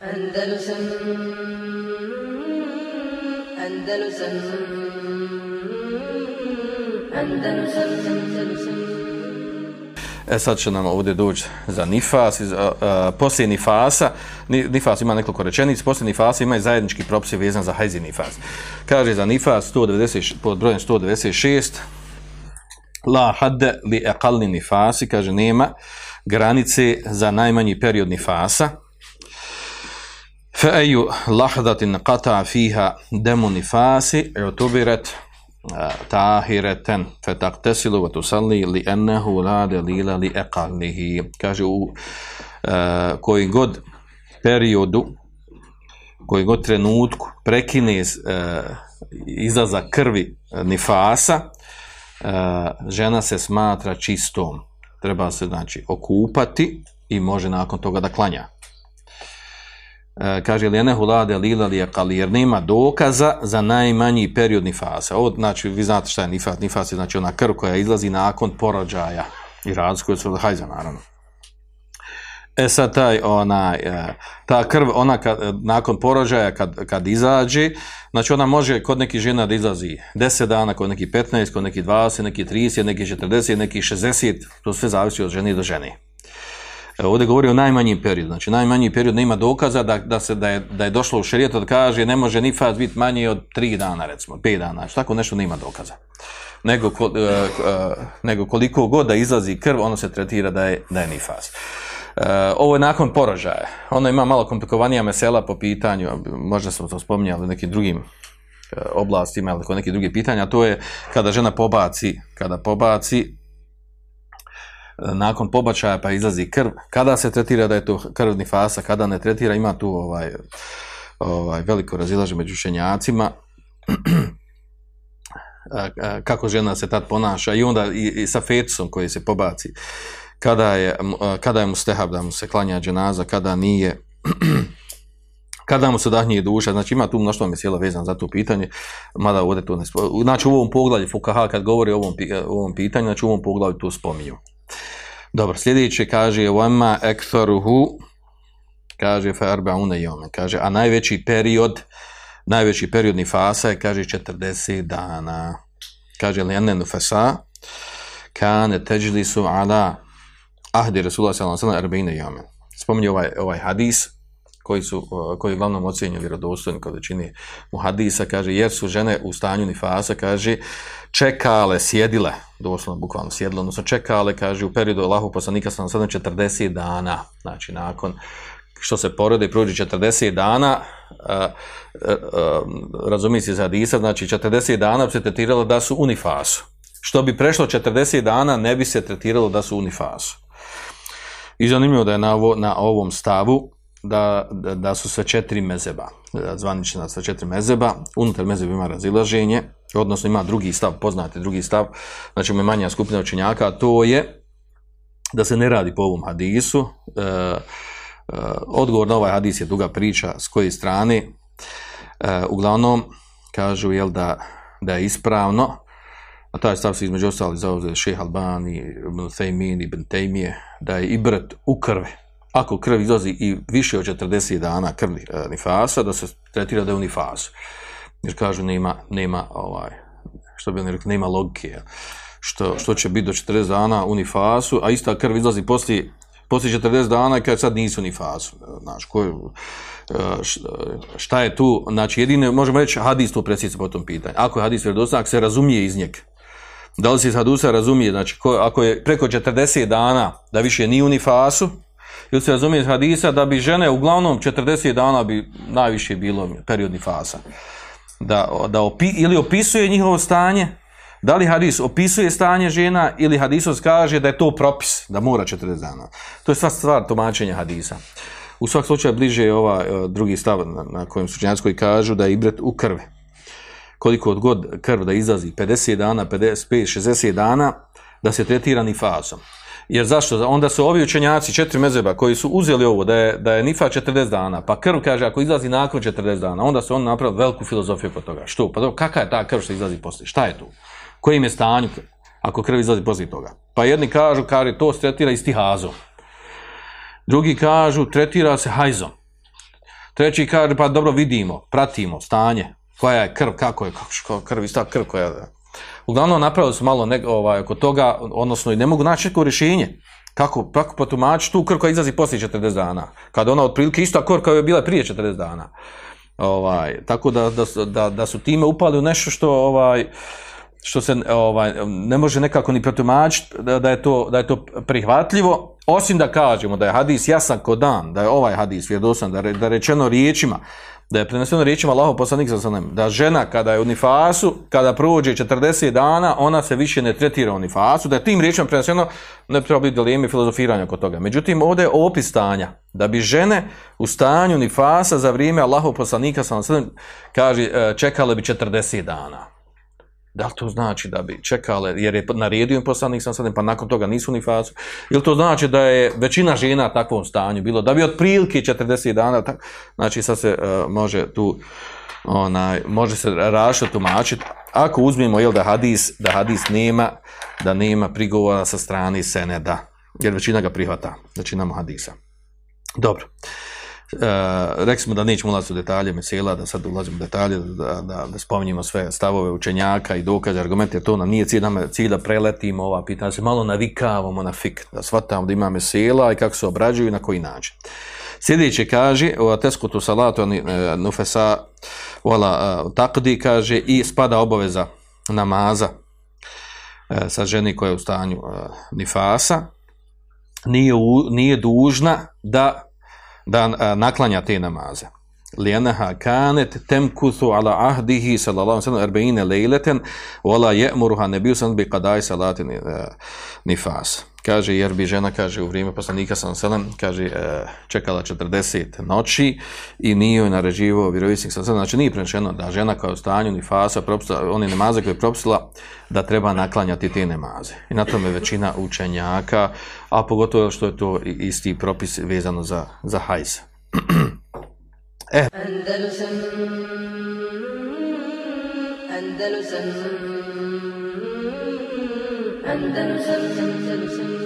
Andalusam Andalusam Andalusam Andalusam E sad će nam ovdje doći za nifas. iz- a, a, Poslije nifasa, ni- nifas ima nekoliko rečenica, poslije nifasa ima i zajednički propisi vezan za hajz i nifas. Kaže za nifas 190, pod brojem 196, La hadde li eqalni nifasi, kaže nema granice za najmanji period nifasa. فأي لحظة قطع فيها دم النفاس اعتبرت آه، طاهرة فتغتسل وتصلي لأنه لا دليل لأقله kaže u آه، koji god periodu koji god trenutku prekine uh, izlazak krvi uh, nifasa uh, žena se smatra čistom treba se znači okupati i može nakon toga da klanja E, kaže li enehu lade lila li jer nema dokaza za najmanji period nifasa. Ovo, znači, vi znate šta je nifas. Nifas je znači ona krv koja izlazi nakon porođaja i razlikuje se od hajza, naravno. E sad taj, onaj, e, ta krv, ona kad, nakon porođaja kad, kad izađe, znači ona može kod nekih žena da izlazi 10 dana, kod nekih 15, kod nekih 20, nekih 30, nekih 40, nekih 60, to sve zavisi od žene do žene. Ovdje govori o najmanjim periodu. Znači, najmanji period nema dokaza da, da, se, da, je, da je došlo u šerijetu da kaže ne može nifas biti manji od 3 dana, recimo, 5 dana. Znači, tako nešto nema dokaza. Nego, ko- e, e, nego koliko god da izlazi krv, ono se tretira da je, da je nifas. E, ovo je nakon porožaja. Ono ima malo komplikovanija mesela po pitanju, možda smo to spominjali u nekim drugim e, oblastima ili kod nekih drugih pitanja, to je kada žena pobaci, kada pobaci nakon pobačaja pa izlazi krv, kada se tretira da je to krvni fasa, kada ne tretira, ima tu ovaj, ovaj veliko razilaže među učenjacima A, a, kako žena se tad ponaša i onda i, i sa fetusom koji se pobaci kada je, kada je mu stehab da mu se klanja dženaza, kada nije kada mu se dahnije duša, znači ima tu mnoštvo mesela vezan za to pitanje, mada ovdje to ne spominju. Znači u ovom poglavlju Fukaha kad govori o ovom, ovom pitanju, znači u ovom poglavlju to spominju. Dobro, sljedeće kaže وَمَا أَكْثَرُهُ kaže فَأَرْبَعُونَ يَوْمَ kaže, a najveći period najveći period nifasa je, kaže, 40 dana. Kaže, لِأَنَّ نُفَسَا كَانَ تَجْلِسُ عَلَى ahdi Rasulullah sallallahu alejhi ve sellem 40 yawman. Spominje ovaj ovaj hadis koji su koji uglavnom ocjenjeni vjerodostojni kod većine mu hadisa kaže jer su žene u stanju nifasa kaže čekale, sjedile, doslovno bukvalno sjedile, odnosno čekale kaže u periodu Allahu poslanika ve sellem 40 dana, znači nakon što se porode i prođe 40 dana, razumije se iz hadisa, znači 40 dana bi se tretiralo da su u. Što bi prešlo 40 dana, ne bi se tretiralo da su u nifasu. I zanimljivo da je na, ovo, na ovom stavu da, da, su sve četiri mezeba, zvanična sve četiri mezeba, unutar mezeba ima razilaženje, odnosno ima drugi stav, poznate drugi stav, znači ima manja skupina učenjaka, a to je da se ne radi po ovom hadisu, e, e, odgovor na ovaj hadis je duga priča s koje strane, e, uglavnom kažu jel da, da je ispravno, a taj stav se između ostali zauzeli šeha Albani, Ibn Thaymin, Ibn Taymije, da je ibret u krvi. Ako krv izlazi i više od 40 dana krvni e, nifasa, da se tretira da je u nifasu. Jer kažu nema, nema ovaj, što bi oni rekli, nema logike. Što, što će biti do 40 dana u nifasu, a ista krv izlazi poslije, poslije 40 dana kad sad nisu u nifasu. Znaš, ko, je- e, šta je tu, znači jedine, možemo reći, hadis to precizno po tom pitanju. Ako je hadis vjerodostojno, ako se razumije iz njega, da li se iz hadusa razumije, znači ko, ako je preko 40 dana da više nije u nifasu, ili se razumije iz hadisa da bi žene uglavnom 40 dana bi najviše bilo period nifasa. Da, da opi, ili opisuje njihovo stanje, da li hadis opisuje stanje žena ili hadisos kaže da je to propis, da mora 40 dana. To je sva stvar tumačenja hadisa. U svak slučaju bliže je ova e, drugi stav na, na kojem sučenjaci kažu da je ibret u krvi koliko od god krv da izlazi, 50 dana, 55, 60 dana, da se tretira nifasom. Jer zašto? Onda su ovi učenjaci, četiri mezeba, koji su uzeli ovo, da je, da je nifa 40 dana, pa krv kaže, ako izlazi nakon 40 dana, onda su on napravili veliku filozofiju kod toga. Što? Pa dobro, kakva je ta krv što izlazi poslije? Šta je tu? Kojim je stanju ako krv izlazi poslije toga? Pa jedni kažu, kaže, to se tretira istihazom. Drugi kažu, tretira se hajzom. Treći kaže, pa dobro vidimo, pratimo stanje, koja je krv, kako je, kako krv, ista krv koja je. Uglavnom napravili su malo ne, ovaj, oko toga, odnosno i ne mogu naći neko rješenje. Kako, kako potumačiti tu krv koja izlazi poslije 40 dana? Kada ona otprilike ista krv kao je bila prije 40 dana. Ovaj, tako da, da, da, da su time upali u nešto što ovaj, što se ovaj, ne može nekako ni protumačiti da, da, je to, da je to prihvatljivo, osim da kažemo da je hadis jasan ko dan, da je ovaj hadis vjerodostojan, da, da je rečeno riječima, da je preneseno riječima Allahov poslanik sa da žena kada je u nifasu, kada prođe 40 dana, ona se više ne tretira u nifasu, da je tim riječima preneseno, ne treba biti dileme filozofiranja kod toga. Međutim, ovdje je opis stanja, da bi žene u stanju nifasa za vrijeme Allahov poslanika sa kaže, e, čekale bi 40 dana. Da li to znači da bi čekale, jer je naredio im poslanik sam sadem, pa nakon toga nisu ni fazu. Ili to znači da je većina žena u takvom stanju bilo, da bi otprilike 40 dana, tak, znači sad se uh, može tu, onaj, može se rašo tumačiti. Ako uzmemo, jel da hadis, da hadis nema, da nema prigovora sa strane seneda, jer većina ga prihvata, većina mu hadisa. Dobro. Uh, rekli smo da nećemo ulaziti u detalje mesela, da sad ulazimo u detalje, da, da, da spominjemo sve stavove učenjaka i dokaze, argumente, to nam nije cilj, nam cilj da preletimo ova pitanja, se malo navikavamo na fik, da shvatamo da ima mesela i kako se obrađuju i na koji način. Sljedeće kaže, u teskutu salatu e, nufesa wala e, takdi kaže i spada obaveza namaza sa ženi koja je u stanju nifasa, nije, nije dužna da da naklanja te namaze. Kanet temkuthu ala ahdihi sallallahu alaihi sallam arba'ine lejleten wala je'muruha nebiju sam bi kadaj salati nifas. Kaže, jer bi žena, kaže, u vrijeme poslanika sam selam, kaže, čekala 40 noći i nije joj naređivo vjerovisnik sam. Znači, nije prenešeno da žena koja je u stanju nifasa, oni namaze koje je propustila, da treba naklanjati te namaze. I na tome većina učenjaka, a pogotovo što je to isti propis vezano za, za hajs. Eh. Andalusam, Andalusam, Andalusam, Andalusam,